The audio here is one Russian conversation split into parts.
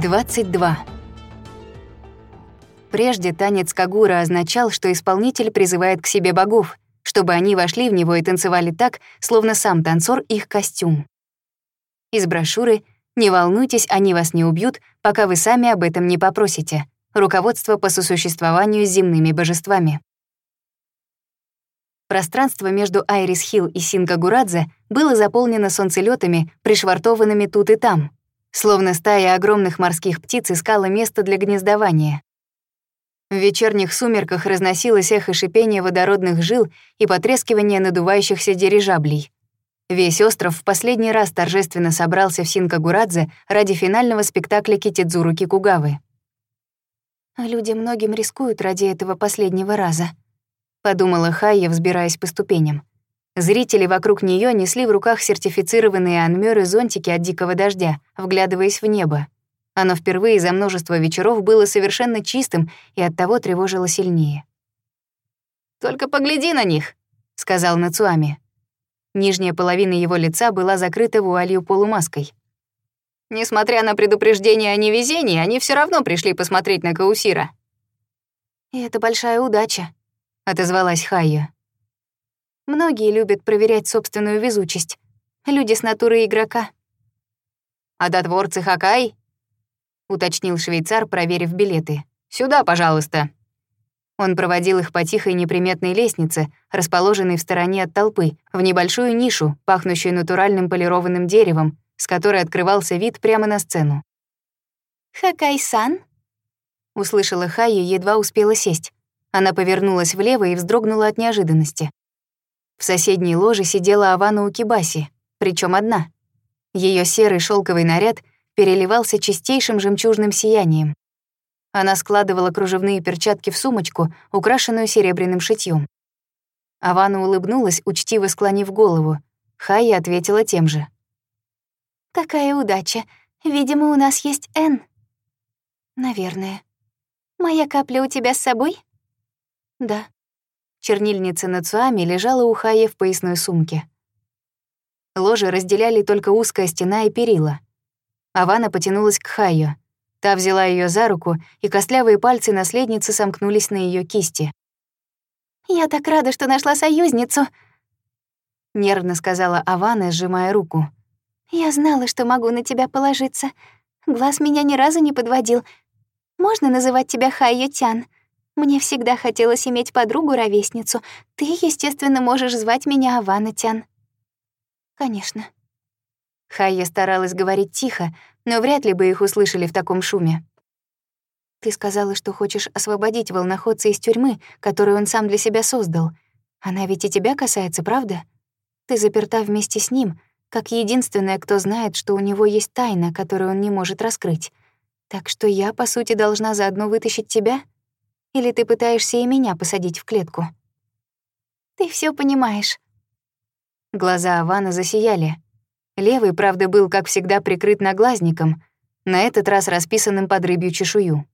22. Прежде танец Кагура означал, что исполнитель призывает к себе богов, чтобы они вошли в него и танцевали так, словно сам танцор их костюм. Из брошюры «Не волнуйтесь, они вас не убьют, пока вы сами об этом не попросите. Руководство по сосуществованию с земными божествами». Пространство между Айрис Хилл и Синга Гурадзе было заполнено солнцелетами, пришвартованными тут и там — словно стая огромных морских птиц искала место для гнездования. В вечерних сумерках разносилось эхо шипения водородных жил и потрескивание надувающихся дирижаблей. Весь остров в последний раз торжественно собрался в Синкагурадзе ради финального спектакля Китидзуру Кикугавы. «Люди многим рискуют ради этого последнего раза», — подумала Хайя, взбираясь по ступеням. Зрители вокруг нее несли в руках сертифицированные анмеры зонтики от дикого дождя, вглядываясь в небо. Оно впервые за множество вечеров было совершенно чистым и оттого тревожило сильнее. «Только погляди на них», — сказал Нацуами. Нижняя половина его лица была закрыта вуалью полумаской. «Несмотря на предупреждение о невезении, они все равно пришли посмотреть на Каусира». «И это большая удача», — отозвалась Хайя. Многие любят проверять собственную везучесть. Люди с натуры игрока. «А дотворцы Хакай?» — уточнил швейцар, проверив билеты. «Сюда, пожалуйста». Он проводил их по тихой неприметной лестнице, расположенной в стороне от толпы, в небольшую нишу, пахнущую натуральным полированным деревом, с которой открывался вид прямо на сцену. «Хакай-сан?» — услышала Хаю, едва успела сесть. Она повернулась влево и вздрогнула от неожиданности. В соседней ложе сидела Авана Укибаси, причем одна. Ее серый шелковый наряд переливался чистейшим жемчужным сиянием. Она складывала кружевные перчатки в сумочку, украшенную серебряным шитьем. Авана улыбнулась, учтиво склонив голову. Хая ответила тем же. «Какая удача. Видимо, у нас есть Н». «Наверное». «Моя капля у тебя с собой?» «Да». Чернильница на цуаме лежала у Хае в поясной сумке. Ложи разделяли только узкая стена и перила. Авана потянулась к Хаю. Та взяла ее за руку, и костлявые пальцы наследницы сомкнулись на ее кисти. «Я так рада, что нашла союзницу!» Нервно сказала Авана, сжимая руку. «Я знала, что могу на тебя положиться. Глаз меня ни разу не подводил. Можно называть тебя Хайо Тян?» Мне всегда хотелось иметь подругу-ровесницу. Ты, естественно, можешь звать меня Аванатян. «Конечно». Хайя старалась говорить тихо, но вряд ли бы их услышали в таком шуме. «Ты сказала, что хочешь освободить волноходца из тюрьмы, которую он сам для себя создал. Она ведь и тебя касается, правда? Ты заперта вместе с ним, как единственная, кто знает, что у него есть тайна, которую он не может раскрыть. Так что я, по сути, должна заодно вытащить тебя?» Или ты пытаешься и меня посадить в клетку?» «Ты все понимаешь». Глаза Авана засияли. Левый, правда, был, как всегда, прикрыт наглазником, на этот раз расписанным под рыбью чешую.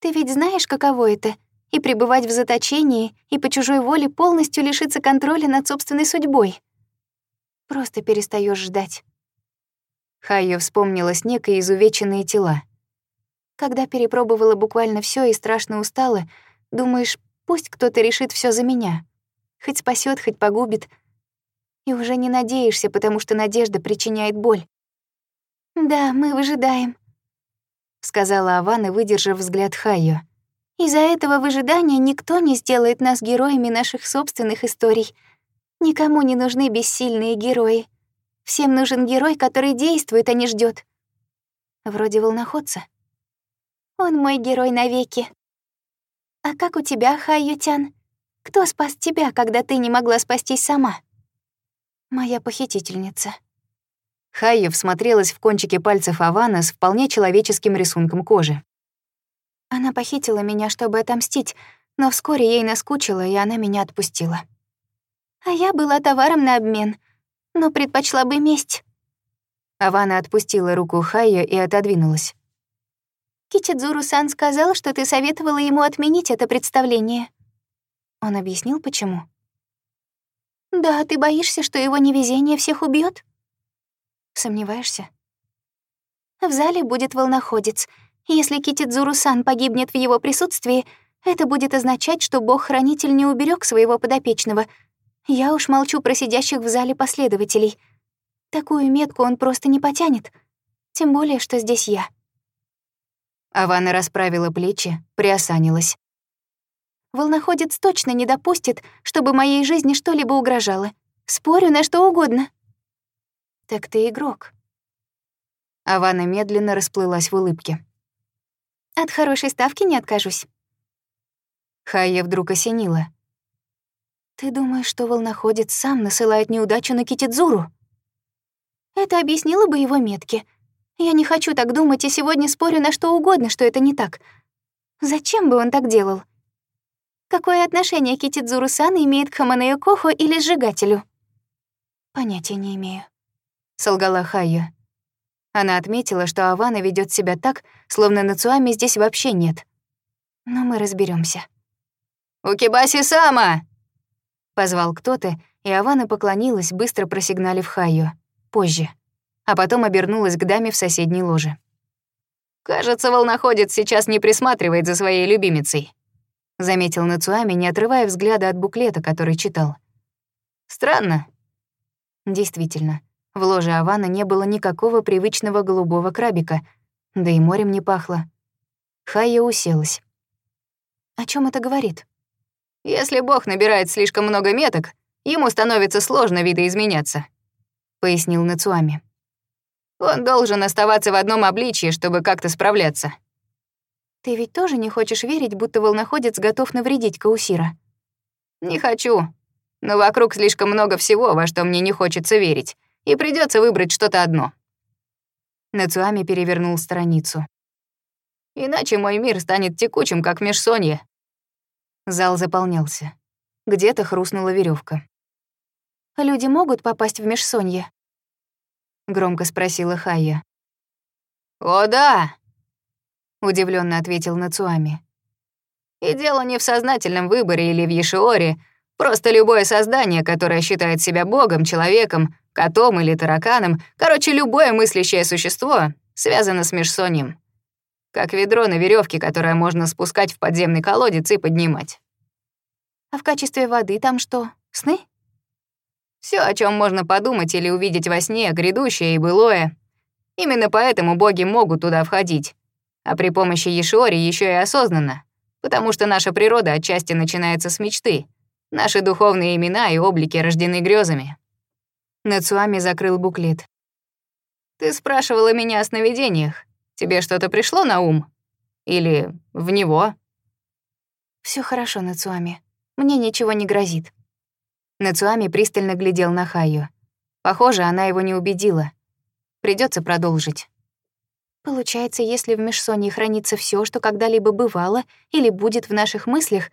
«Ты ведь знаешь, каково это — и пребывать в заточении, и по чужой воле полностью лишиться контроля над собственной судьбой. Просто перестаешь ждать». Хайо вспомнила снег и изувеченные тела. Когда перепробовала буквально все и страшно устала, думаешь, пусть кто-то решит все за меня. Хоть спасет, хоть погубит. И уже не надеешься, потому что надежда причиняет боль. «Да, мы выжидаем», — сказала Авана, выдержав взгляд Хайо. «Из-за этого выжидания никто не сделает нас героями наших собственных историй. Никому не нужны бессильные герои. Всем нужен герой, который действует, а не ждет. Вроде волноходца. Он мой герой навеки. А как у тебя, Хайютян? Кто спас тебя, когда ты не могла спастись сама? Моя похитительница. Хайя всмотрелась в кончики пальцев Авана с вполне человеческим рисунком кожи. Она похитила меня, чтобы отомстить, но вскоре ей наскучило, и она меня отпустила. А я была товаром на обмен, но предпочла бы месть. Авана отпустила руку Хайо и отодвинулась. Кичидзуру Сан сказал, что ты советовала ему отменить это представление. Он объяснил, почему. Да, ты боишься, что его невезение всех убьет? Сомневаешься? В зале будет волноходец. Если Китидзуру Сан погибнет в его присутствии, это будет означать, что бог-хранитель не уберег своего подопечного. Я уж молчу про сидящих в зале последователей. Такую метку он просто не потянет. Тем более, что здесь я. Авана расправила плечи, приосанилась. «Волноходец точно не допустит, чтобы моей жизни что-либо угрожало. Спорю на что угодно». «Так ты игрок». Авана медленно расплылась в улыбке. «От хорошей ставки не откажусь». Хая вдруг осенила. «Ты думаешь, что волноходец сам насылает неудачу на Китидзуру?» «Это объяснило бы его метки», я не хочу так думать и сегодня спорю на что угодно, что это не так. Зачем бы он так делал? Какое отношение Китидзуру Сан имеет к Хаманео Кохо или сжигателю? Понятия не имею. Солгала Хайя. Она отметила, что Авана ведет себя так, словно Нацуами здесь вообще нет. Но мы разберемся. «Укибаси Сама!» Позвал кто-то, и Авана поклонилась, быстро просигналив Хайю. Позже а потом обернулась к даме в соседней ложе. «Кажется, волноходец сейчас не присматривает за своей любимицей», — заметил Нацуами, не отрывая взгляда от буклета, который читал. «Странно». Действительно, в ложе Авана не было никакого привычного голубого крабика, да и морем не пахло. Хайя уселась. «О чем это говорит?» «Если бог набирает слишком много меток, ему становится сложно видоизменяться», — пояснил Нацуами. Он должен оставаться в одном обличье, чтобы как-то справляться. Ты ведь тоже не хочешь верить, будто волноходец готов навредить Каусира? Не хочу. Но вокруг слишком много всего, во что мне не хочется верить, и придется выбрать что-то одно. Нацуами перевернул страницу. Иначе мой мир станет текучим, как межсонье. Зал заполнялся. Где-то хрустнула веревка. Люди могут попасть в межсонье? громко спросила Хая. О да, удивленно ответил Нацуами. И дело не в сознательном выборе или в Ешиоре, просто любое создание, которое считает себя богом, человеком, котом или тараканом, короче, любое мыслящее существо, связано с Межсоним, Как ведро на веревке, которое можно спускать в подземный колодец и поднимать. А в качестве воды там что, сны? Все, о чем можно подумать или увидеть во сне, грядущее и былое. Именно поэтому боги могут туда входить. А при помощи Ешори еще и осознанно. Потому что наша природа отчасти начинается с мечты. Наши духовные имена и облики рождены грезами. Нацуами закрыл буклет. «Ты спрашивала меня о сновидениях. Тебе что-то пришло на ум? Или в него?» Все хорошо, Нацуами. Мне ничего не грозит», Нацуами пристально глядел на Хаю. Похоже, она его не убедила. Придется продолжить. Получается, если в межсонье хранится все, что когда-либо бывало или будет в наших мыслях,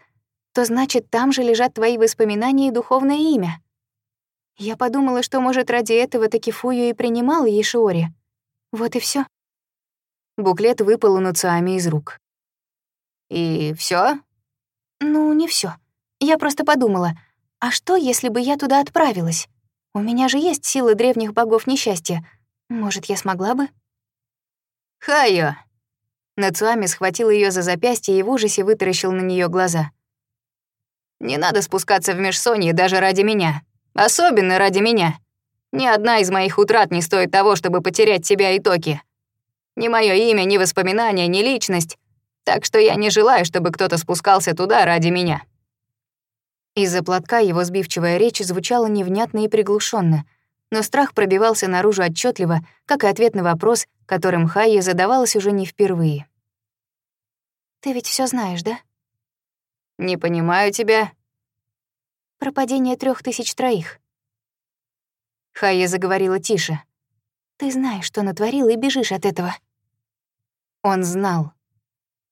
то значит, там же лежат твои воспоминания и духовное имя. Я подумала, что, может, ради этого таки Фую и принимала Ешиори. Вот и все. Буклет выпал у Нацуами из рук. «И все? «Ну, не все. Я просто подумала — а что, если бы я туда отправилась? У меня же есть силы древних богов несчастья. Может, я смогла бы? «Хайо!» Нацуами схватил ее за запястье и в ужасе вытаращил на нее глаза. «Не надо спускаться в межсонье даже ради меня. Особенно ради меня. Ни одна из моих утрат не стоит того, чтобы потерять себя и токи. Ни мое имя, ни воспоминания, ни личность. Так что я не желаю, чтобы кто-то спускался туда ради меня». Из-за платка его сбивчивая речь звучала невнятно и приглушенно, но страх пробивался наружу отчетливо, как и ответ на вопрос, которым Хайя задавалась уже не впервые. «Ты ведь все знаешь, да?» «Не понимаю тебя». Пропадение трех тысяч троих». Хайя заговорила тише. «Ты знаешь, что натворил, и бежишь от этого». Он знал.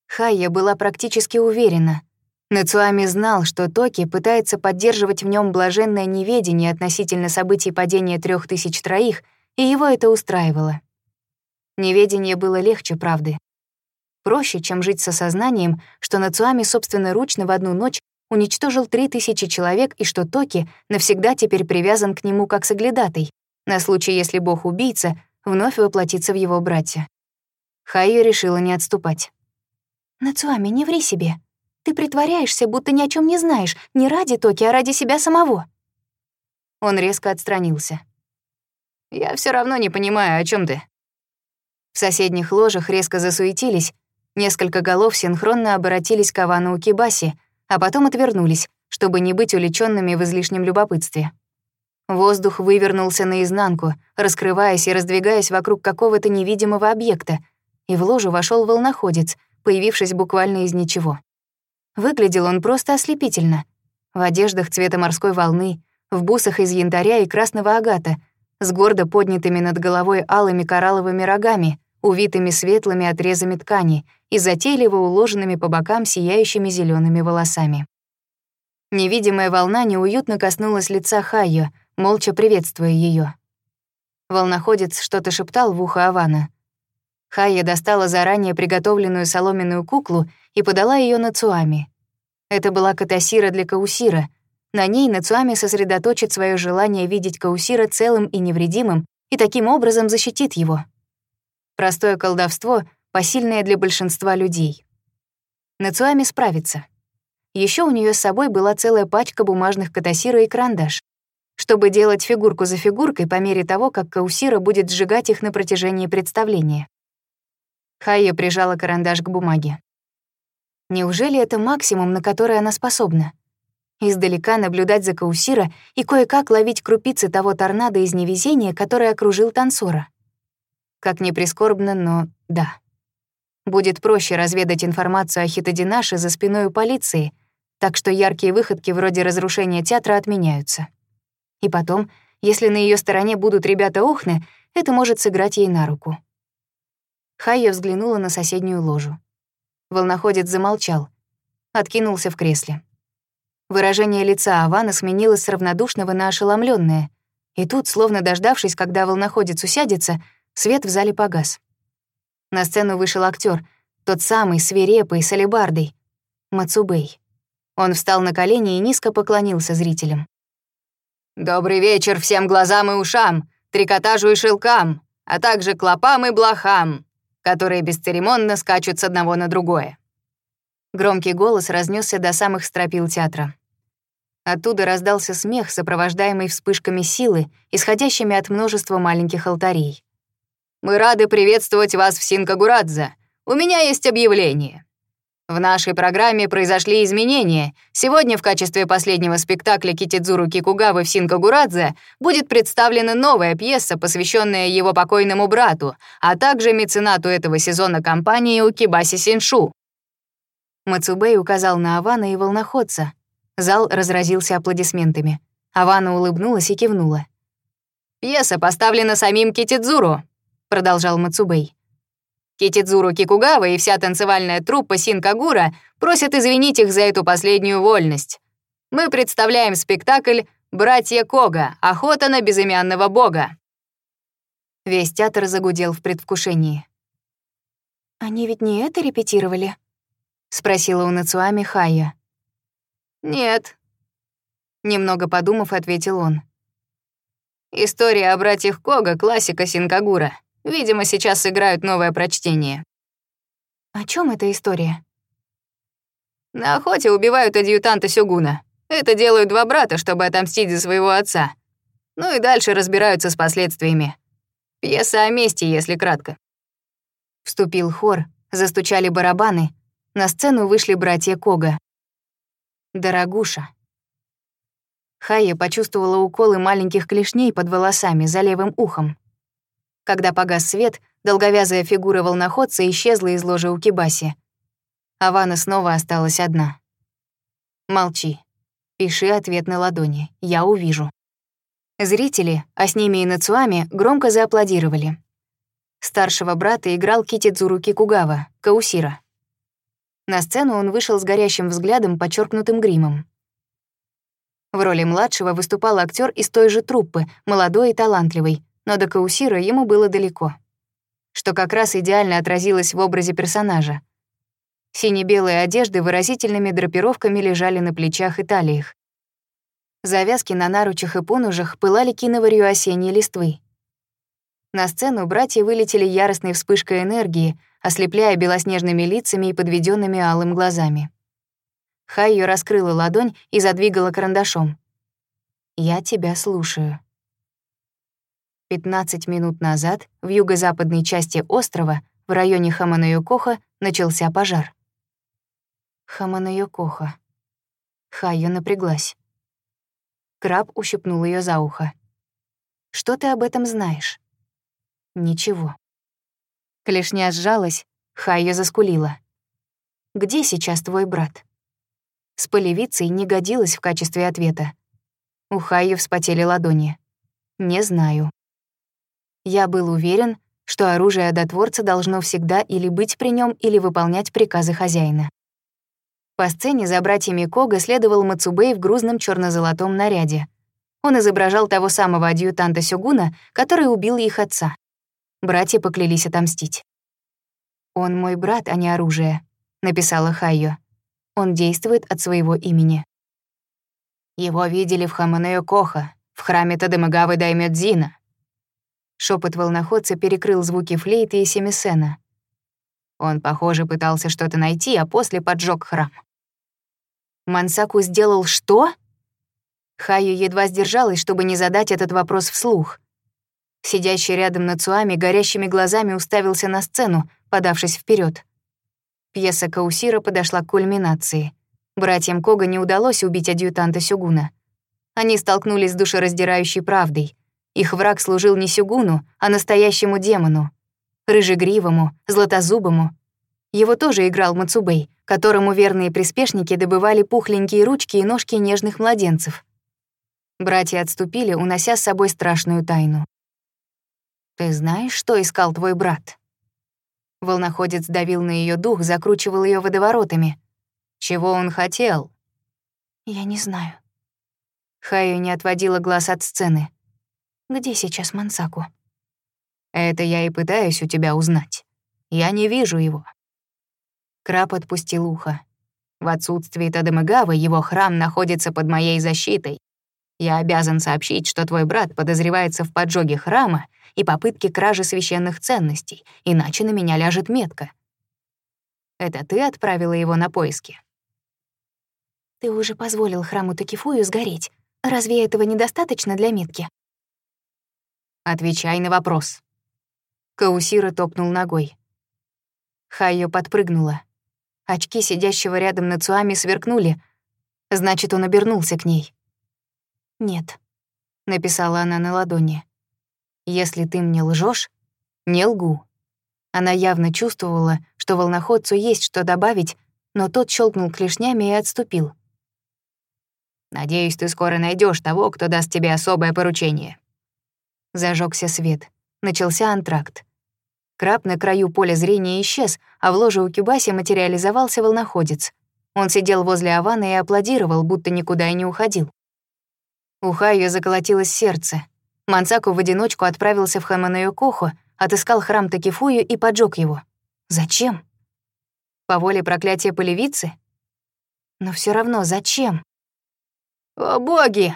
Хайя была практически уверена — Нацуами знал, что Токи пытается поддерживать в нем блаженное неведение относительно событий падения трех тысяч троих, и его это устраивало. Неведение было легче правды. Проще, чем жить с осознанием, что Нацуами собственноручно в одну ночь уничтожил три тысячи человек и что Токи навсегда теперь привязан к нему как соглядатый, на случай, если бог-убийца вновь воплотится в его братья. Хайо решила не отступать. «Нацуами, не ври себе», ты притворяешься, будто ни о чем не знаешь, не ради Токи, а ради себя самого». Он резко отстранился. «Я все равно не понимаю, о чем ты». В соседних ложах резко засуетились, несколько голов синхронно обратились к Авану Укибаси, а потом отвернулись, чтобы не быть увлеченными в излишнем любопытстве. Воздух вывернулся наизнанку, раскрываясь и раздвигаясь вокруг какого-то невидимого объекта, и в ложу вошел волноходец, появившись буквально из ничего. Выглядел он просто ослепительно. В одеждах цвета морской волны, в бусах из янтаря и красного агата, с гордо поднятыми над головой алыми коралловыми рогами, увитыми светлыми отрезами ткани и затейливо уложенными по бокам сияющими зелеными волосами. Невидимая волна неуютно коснулась лица Хайо, молча приветствуя ее. Волноходец что-то шептал в ухо Авана — Хая достала заранее приготовленную соломенную куклу и подала ее Нацуами. Это была катасира для Каусира. На ней Нацуами сосредоточит свое желание видеть Каусира целым и невредимым и таким образом защитит его. Простое колдовство, посильное для большинства людей. Нацуами справится. Еще у нее с собой была целая пачка бумажных катасира и карандаш, чтобы делать фигурку за фигуркой по мере того, как Каусира будет сжигать их на протяжении представления. Хайя прижала карандаш к бумаге. Неужели это максимум, на который она способна? Издалека наблюдать за Каусира и кое-как ловить крупицы того торнадо из невезения, который окружил танцора. Как ни прискорбно, но да. Будет проще разведать информацию о Хитодинаше за спиной у полиции, так что яркие выходки вроде разрушения театра отменяются. И потом, если на ее стороне будут ребята Охны, это может сыграть ей на руку. Хайя взглянула на соседнюю ложу. Волноходец замолчал, откинулся в кресле. Выражение лица Авана сменилось с равнодушного на ошеломленное, и тут, словно дождавшись, когда волноходец усядется, свет в зале погас. На сцену вышел актер, тот самый свирепый с алебардой, Мацубей. Он встал на колени и низко поклонился зрителям. «Добрый вечер всем глазам и ушам, трикотажу и шелкам, а также клопам и блохам!» которые бесцеремонно скачут с одного на другое. Громкий голос разнесся до самых стропил театра. Оттуда раздался смех, сопровождаемый вспышками силы, исходящими от множества маленьких алтарей. «Мы рады приветствовать вас в Синкагурадзе. У меня есть объявление». В нашей программе произошли изменения. Сегодня в качестве последнего спектакля Китидзуру Кикугавы в Синкагурадзе будет представлена новая пьеса, посвященная его покойному брату, а также меценату этого сезона компании Укибаси Синшу. Мацубей указал на Авана и волноходца. Зал разразился аплодисментами. Авана улыбнулась и кивнула. «Пьеса поставлена самим Китидзуру», — продолжал Мацубей. Китидзуру Кикугава и вся танцевальная труппа Синкагура просят извинить их за эту последнюю вольность. Мы представляем спектакль «Братья Кога. Охота на безымянного бога». Весь театр загудел в предвкушении. «Они ведь не это репетировали?» — спросила у Нацуами Хая. «Нет», — немного подумав, ответил он. «История о братьях Кога — классика Синкагура». Видимо, сейчас играют новое прочтение. О чем эта история? На охоте убивают адъютанта Сюгуна. Это делают два брата, чтобы отомстить за своего отца. Ну и дальше разбираются с последствиями. Пьеса о мести, если кратко. Вступил хор, застучали барабаны, на сцену вышли братья Кога. Дорогуша. Хая почувствовала уколы маленьких клешней под волосами за левым ухом. Когда погас свет, долговязая фигура волноходца исчезла из ложа у Кибаси. Авана снова осталась одна. «Молчи. Пиши ответ на ладони. Я увижу». Зрители, а с ними и Нацуами, громко зааплодировали. Старшего брата играл Китидзуру Кикугава, Каусира. На сцену он вышел с горящим взглядом, подчеркнутым гримом. В роли младшего выступал актер из той же труппы, молодой и талантливый, но до Каусира ему было далеко, что как раз идеально отразилось в образе персонажа. Сине-белые одежды выразительными драпировками лежали на плечах и талиях. Завязки на наручах и поножах пылали киноварью осенней листвы. На сцену братья вылетели яростной вспышкой энергии, ослепляя белоснежными лицами и подведенными алым глазами. Хайо раскрыла ладонь и задвигала карандашом. «Я тебя слушаю». 15 минут назад в юго-западной части острова, в районе Хаманаюкоха, начался пожар. Хаманаюкоха. Хайо напряглась. Краб ущипнул ее за ухо. «Что ты об этом знаешь?» «Ничего». Клешня сжалась, Хайо заскулила. «Где сейчас твой брат?» С полевицей не годилась в качестве ответа. У Хайо вспотели ладони. «Не знаю». Я был уверен, что оружие одотворца должно всегда или быть при нем, или выполнять приказы хозяина. По сцене за братьями Кога следовал Мацубей в грузном черно золотом наряде. Он изображал того самого адъютанта Сёгуна, который убил их отца. Братья поклялись отомстить. «Он мой брат, а не оружие», — написала Хайо. «Он действует от своего имени». Его видели в Хаманео Коха, в храме Тадемагавы Даймёдзина, Шепот волноходца перекрыл звуки флейты и семисена. Он, похоже, пытался что-то найти, а после поджег храм. «Мансаку сделал что?» Хаю едва сдержалась, чтобы не задать этот вопрос вслух. Сидящий рядом Нацуами горящими глазами уставился на сцену, подавшись вперед. Пьеса Каусира подошла к кульминации. Братьям Кога не удалось убить адъютанта Сюгуна. Они столкнулись с душераздирающей правдой — их враг служил не Сюгуну, а настоящему демону. Рыжегривому, златозубому. Его тоже играл Мацубей, которому верные приспешники добывали пухленькие ручки и ножки нежных младенцев. Братья отступили, унося с собой страшную тайну. «Ты знаешь, что искал твой брат?» Волноходец давил на ее дух, закручивал ее водоворотами. «Чего он хотел?» «Я не знаю». Хаю не отводила глаз от сцены. Где сейчас Мансаку? Это я и пытаюсь у тебя узнать. Я не вижу его. Краб отпустил ухо. В отсутствии Тадемагавы его храм находится под моей защитой. Я обязан сообщить, что твой брат подозревается в поджоге храма и попытке кражи священных ценностей, иначе на меня ляжет метка. Это ты отправила его на поиски? Ты уже позволил храму Токифую сгореть. Разве этого недостаточно для метки? Отвечай на вопрос. Каусира топнул ногой. Хайо подпрыгнула. Очки сидящего рядом на Цуами сверкнули. Значит, он обернулся к ней. «Нет», — написала она на ладони. «Если ты мне лжешь, не лгу». Она явно чувствовала, что волноходцу есть что добавить, но тот щелкнул клешнями и отступил. «Надеюсь, ты скоро найдешь того, кто даст тебе особое поручение». Зажегся свет. Начался антракт. Краб на краю поля зрения исчез, а в ложе у Кюбаси материализовался волноходец. Он сидел возле Авана и аплодировал, будто никуда и не уходил. У Хайо заколотилось сердце. Мансаку в одиночку отправился в Хаманойокохо, отыскал храм Такифую и поджег его. Зачем? По воле проклятия полевицы? Но все равно зачем? «О боги!»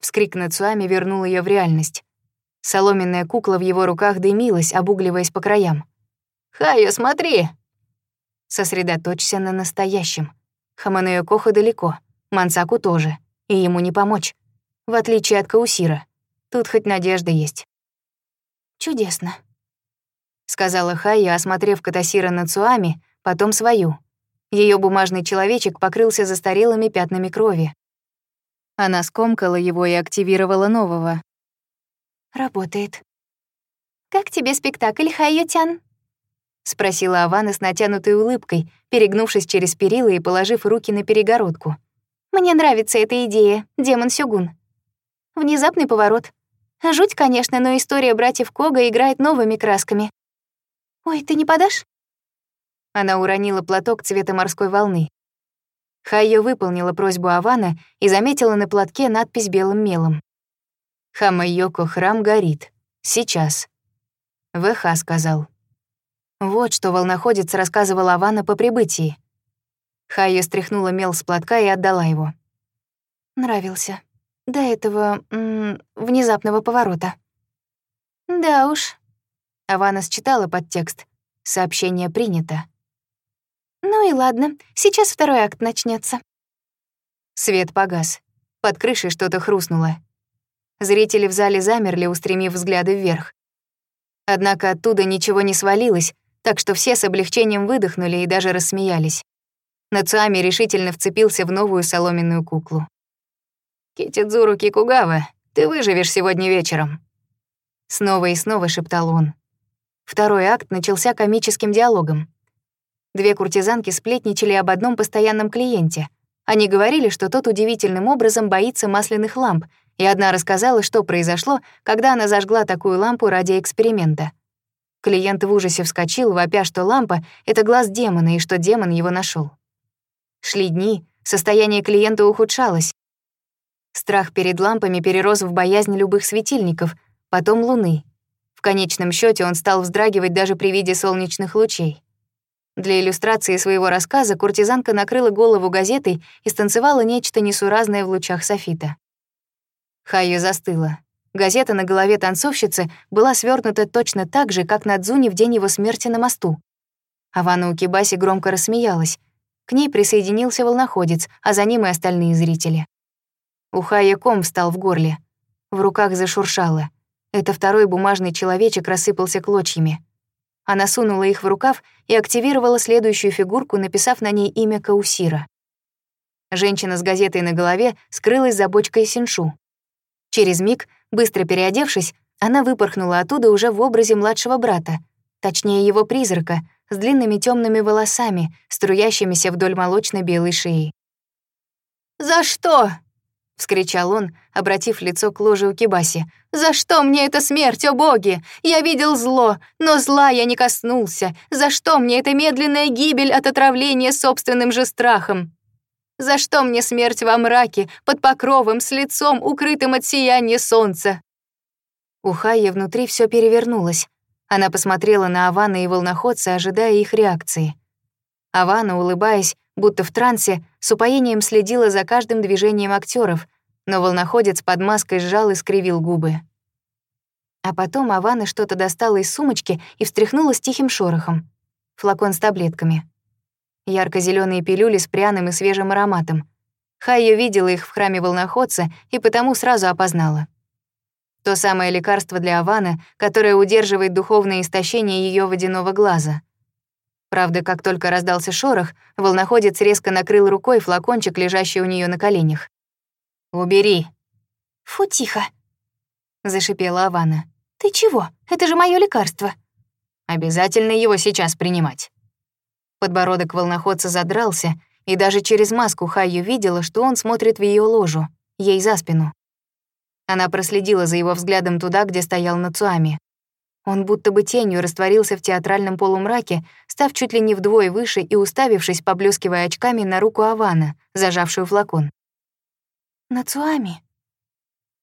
Вскрик Цуами вернул ее в реальность. Соломенная кукла в его руках дымилась, обугливаясь по краям. «Хайо, смотри!» Сосредоточься на настоящем. Хаманео Коха далеко, Мансаку тоже, и ему не помочь. В отличие от Каусира. Тут хоть надежда есть. «Чудесно», — сказала Хайо, осмотрев Катасира на потом свою. Ее бумажный человечек покрылся застарелыми пятнами крови. Она скомкала его и активировала нового. «Работает». «Как тебе спектакль, Хайотян?» — спросила Авана с натянутой улыбкой, перегнувшись через перила и положив руки на перегородку. «Мне нравится эта идея, демон Сёгун. Внезапный поворот. Жуть, конечно, но история братьев Кога играет новыми красками. Ой, ты не подашь?» Она уронила платок цвета морской волны. Хайо выполнила просьбу Авана и заметила на платке надпись белым мелом. «Хамайоко храм горит. Сейчас». ВХ сказал. Вот что волноходец рассказывал Авана по прибытии. Хайо стряхнула мел с платка и отдала его. Нравился. До этого м -м, внезапного поворота. Да уж. Авана считала подтекст. Сообщение принято. Ну и ладно, сейчас второй акт начнется. Свет погас. Под крышей что-то хрустнуло. Зрители в зале замерли, устремив взгляды вверх. Однако оттуда ничего не свалилось, так что все с облегчением выдохнули и даже рассмеялись. Нацуами решительно вцепился в новую соломенную куклу. «Китидзуру Кикугава, ты выживешь сегодня вечером», — снова и снова шептал он. Второй акт начался комическим диалогом. Две куртизанки сплетничали об одном постоянном клиенте. Они говорили, что тот удивительным образом боится масляных ламп, и одна рассказала, что произошло, когда она зажгла такую лампу ради эксперимента. Клиент в ужасе вскочил, вопя, что лампа — это глаз демона и что демон его нашел. Шли дни, состояние клиента ухудшалось. Страх перед лампами перерос в боязнь любых светильников, потом луны. В конечном счете он стал вздрагивать даже при виде солнечных лучей. Для иллюстрации своего рассказа куртизанка накрыла голову газетой и станцевала нечто несуразное в лучах софита. Хайо застыла. Газета на голове танцовщицы была свернута точно так же, как на Дзуне в день его смерти на мосту. Авана Укибаси громко рассмеялась. К ней присоединился волноходец, а за ним и остальные зрители. У Хайо ком встал в горле. В руках зашуршало. Это второй бумажный человечек рассыпался клочьями. Она сунула их в рукав и активировала следующую фигурку, написав на ней имя Каусира. Женщина с газетой на голове скрылась за бочкой синшу. Через миг, быстро переодевшись, она выпорхнула оттуда уже в образе младшего брата, точнее его призрака, с длинными темными волосами, струящимися вдоль молочно-белой шеи. «За что?» вскричал он, обратив лицо к ложе у Кибаси. «За что мне эта смерть, о боги? Я видел зло, но зла я не коснулся. За что мне эта медленная гибель от отравления собственным же страхом? За что мне смерть во мраке, под покровом, с лицом, укрытым от сияния солнца?» У Хайя внутри все перевернулось. Она посмотрела на Авана и волноходца, ожидая их реакции. Авана, улыбаясь, будто в трансе, с упоением следила за каждым движением актеров, но волноходец под маской сжал и скривил губы. А потом Авана что-то достала из сумочки и встряхнула с тихим шорохом. Флакон с таблетками. ярко зеленые пилюли с пряным и свежим ароматом. Хайо видела их в храме волноходца и потому сразу опознала. То самое лекарство для Аваны, которое удерживает духовное истощение ее водяного глаза — Правда, как только раздался шорох, волноходец резко накрыл рукой флакончик, лежащий у нее на коленях. «Убери!» «Фу, тихо!» — зашипела Авана. «Ты чего? Это же мое лекарство!» «Обязательно его сейчас принимать!» Подбородок волноходца задрался, и даже через маску Хайю видела, что он смотрит в ее ложу, ей за спину. Она проследила за его взглядом туда, где стоял Нацуами. Он будто бы тенью растворился в театральном полумраке, став чуть ли не вдвое выше и уставившись, поблескивая очками на руку Авана, зажавшую флакон. «Нацуами?»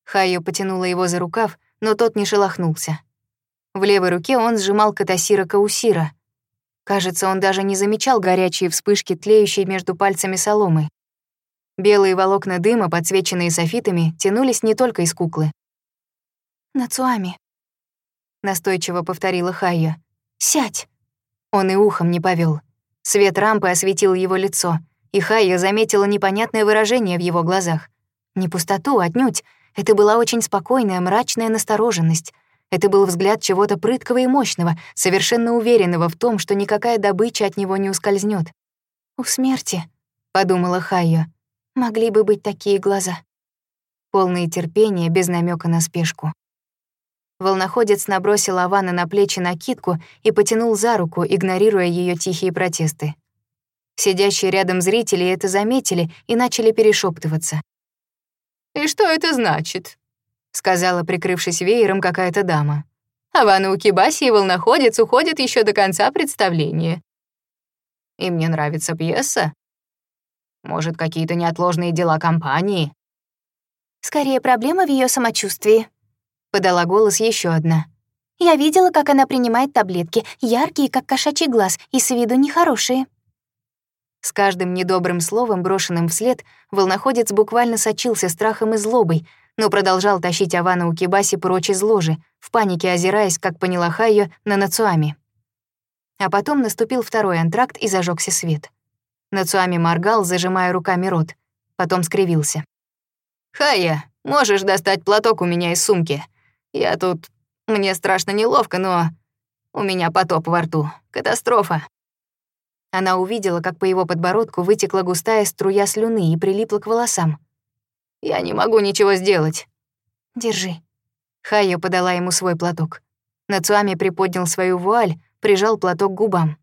Хайо потянула его за рукав, но тот не шелохнулся. В левой руке он сжимал Катасира Каусира. Кажется, он даже не замечал горячие вспышки, тлеющие между пальцами соломы. Белые волокна дыма, подсвеченные софитами, тянулись не только из куклы. «Нацуами», настойчиво повторила Хайя. «Сядь!» Он и ухом не повел. Свет рампы осветил его лицо, и Хайя заметила непонятное выражение в его глазах. Не пустоту, а отнюдь. Это была очень спокойная, мрачная настороженность. Это был взгляд чего-то прыткого и мощного, совершенно уверенного в том, что никакая добыча от него не ускользнет. «У смерти», — подумала Хайо, — «могли бы быть такие глаза». Полные терпения, без намека на спешку. Волноходец набросил Аваны на плечи накидку и потянул за руку, игнорируя ее тихие протесты. Сидящие рядом зрители это заметили и начали перешептываться. «И что это значит?» — сказала, прикрывшись веером, какая-то дама. «Авана Укибаси и волноходец уходят еще до конца представления». «И мне нравится пьеса. Может, какие-то неотложные дела компании?» «Скорее, проблема в ее самочувствии», — подала голос еще одна. «Я видела, как она принимает таблетки, яркие, как кошачий глаз, и с виду нехорошие». С каждым недобрым словом, брошенным вслед, волноходец буквально сочился страхом и злобой, но продолжал тащить Авана Укибаси прочь из ложи, в панике озираясь, как поняла Хайо, на Нацуами. А потом наступил второй антракт и зажегся свет. Нацуами моргал, зажимая руками рот, потом скривился. «Хая, можешь достать платок у меня из сумки?» Я тут... Мне страшно неловко, но... У меня потоп во рту. Катастрофа. Она увидела, как по его подбородку вытекла густая струя слюны и прилипла к волосам. «Я не могу ничего сделать». «Держи». Хайо подала ему свой платок. Нацуами приподнял свою вуаль, прижал платок к губам.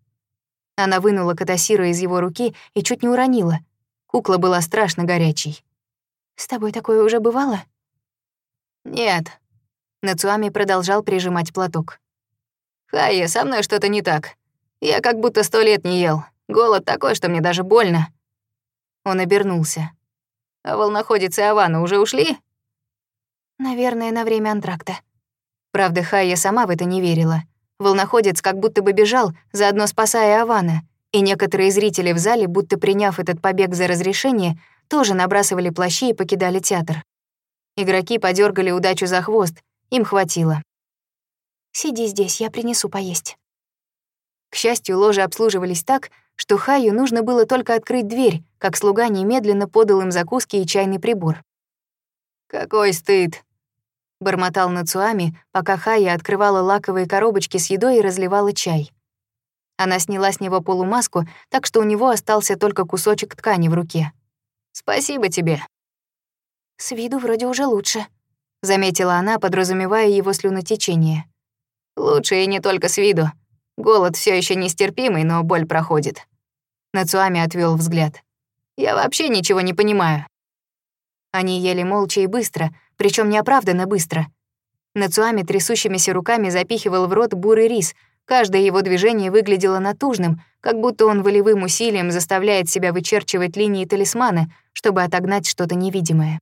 Она вынула Катасира из его руки и чуть не уронила. Кукла была страшно горячей. «С тобой такое уже бывало?» «Нет», Нацуами продолжал прижимать платок. «Хайя, со мной что-то не так. Я как будто сто лет не ел. Голод такой, что мне даже больно». Он обернулся. «А волноходицы Авана уже ушли?» «Наверное, на время антракта». Правда, Хайя сама в это не верила. Волноходец как будто бы бежал, заодно спасая Авана, и некоторые зрители в зале, будто приняв этот побег за разрешение, тоже набрасывали плащи и покидали театр. Игроки подергали удачу за хвост, им хватило. «Сиди здесь, я принесу поесть». К счастью, ложи обслуживались так, что Хаю нужно было только открыть дверь, как слуга немедленно подал им закуски и чайный прибор. «Какой стыд!» — бормотал Нацуами, пока Хая открывала лаковые коробочки с едой и разливала чай. Она сняла с него полумаску, так что у него остался только кусочек ткани в руке. «Спасибо тебе». «С виду вроде уже лучше», заметила она, подразумевая его слюнотечение. Лучше и не только с виду. Голод все еще нестерпимый, но боль проходит. Нацуами отвел взгляд. Я вообще ничего не понимаю. Они ели молча и быстро, причем неоправданно быстро. Нацуами трясущимися руками запихивал в рот бурый рис. Каждое его движение выглядело натужным, как будто он волевым усилием заставляет себя вычерчивать линии талисмана, чтобы отогнать что-то невидимое.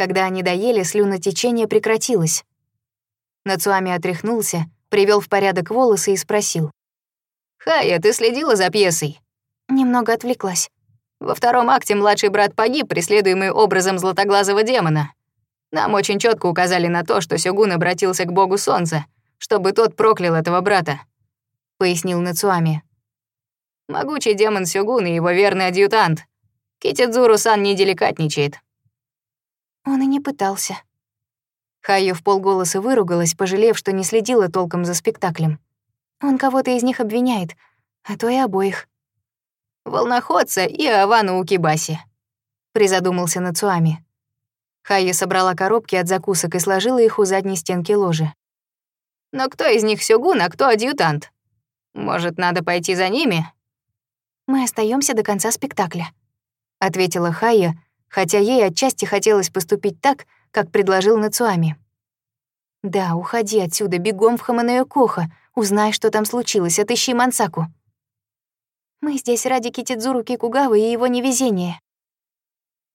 Когда они доели, слюнотечение прекратилось. Нацуами отряхнулся, привел в порядок волосы и спросил. «Хая, ты следила за пьесой?» Немного отвлеклась. Во втором акте младший брат погиб, преследуемый образом златоглазого демона. Нам очень четко указали на то, что Сёгун обратился к богу солнца, чтобы тот проклял этого брата», — пояснил Нацуами. «Могучий демон Сёгун и его верный адъютант. Китидзуру-сан не деликатничает. Он и не пытался. Хайо в полголоса выругалась, пожалев, что не следила толком за спектаклем. Он кого-то из них обвиняет, а то и обоих. «Волноходца и Авану Укибаси», — призадумался Нацуами. Хайя собрала коробки от закусок и сложила их у задней стенки ложи. «Но кто из них сёгун, а кто адъютант? Может, надо пойти за ними?» «Мы остаемся до конца спектакля», — ответила Хайя, — хотя ей отчасти хотелось поступить так, как предложил Нацуами. «Да, уходи отсюда, бегом в Хаманеокоха, узнай, что там случилось, отыщи Мансаку». «Мы здесь ради Китидзуру Кикугавы и его невезения».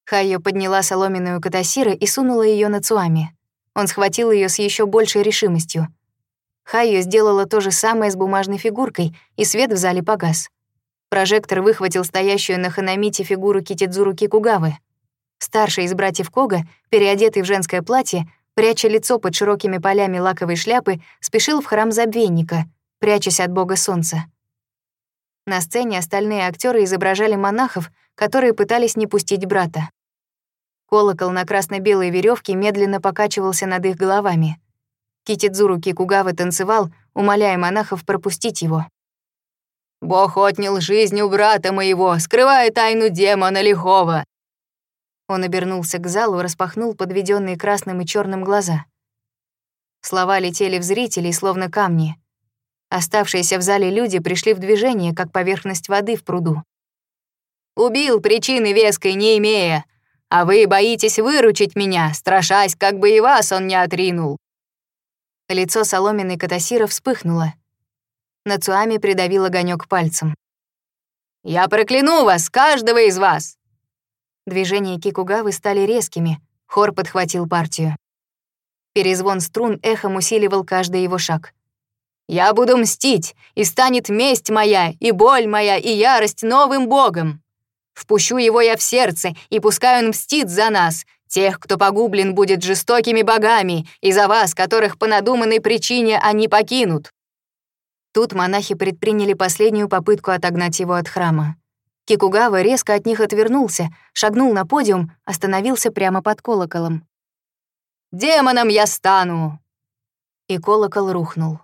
Хайо подняла соломенную катасиру и сунула ее Нацуами. Он схватил ее с еще большей решимостью. Хайо сделала то же самое с бумажной фигуркой, и свет в зале погас. Прожектор выхватил стоящую на ханамите фигуру Китидзуру Кикугавы. Старший из братьев Кога, переодетый в женское платье, пряча лицо под широкими полями лаковой шляпы, спешил в храм забвенника, прячась от бога солнца. На сцене остальные актеры изображали монахов, которые пытались не пустить брата. Колокол на красно-белой веревке медленно покачивался над их головами. Китидзуру Кикугава танцевал, умоляя монахов пропустить его. «Бог отнял жизнь у брата моего, скрывая тайну демона лихого. Он обернулся к залу, распахнул подведенные красным и черным глаза. Слова летели в зрителей, словно камни. Оставшиеся в зале люди пришли в движение, как поверхность воды в пруду. «Убил причины веской не имея, а вы боитесь выручить меня, страшась, как бы и вас он не отринул». Лицо соломенной Катасира вспыхнуло. Нацуами придавил огонек пальцем. «Я прокляну вас, каждого из вас! Движения Кикугавы стали резкими, хор подхватил партию. Перезвон струн эхом усиливал каждый его шаг. «Я буду мстить, и станет месть моя, и боль моя, и ярость новым богом. Впущу его я в сердце, и пускай он мстит за нас, тех, кто погублен будет жестокими богами, и за вас, которых по надуманной причине они покинут». Тут монахи предприняли последнюю попытку отогнать его от храма. Кикугава резко от них отвернулся, шагнул на подиум, остановился прямо под колоколом. «Демоном я стану!» И колокол рухнул.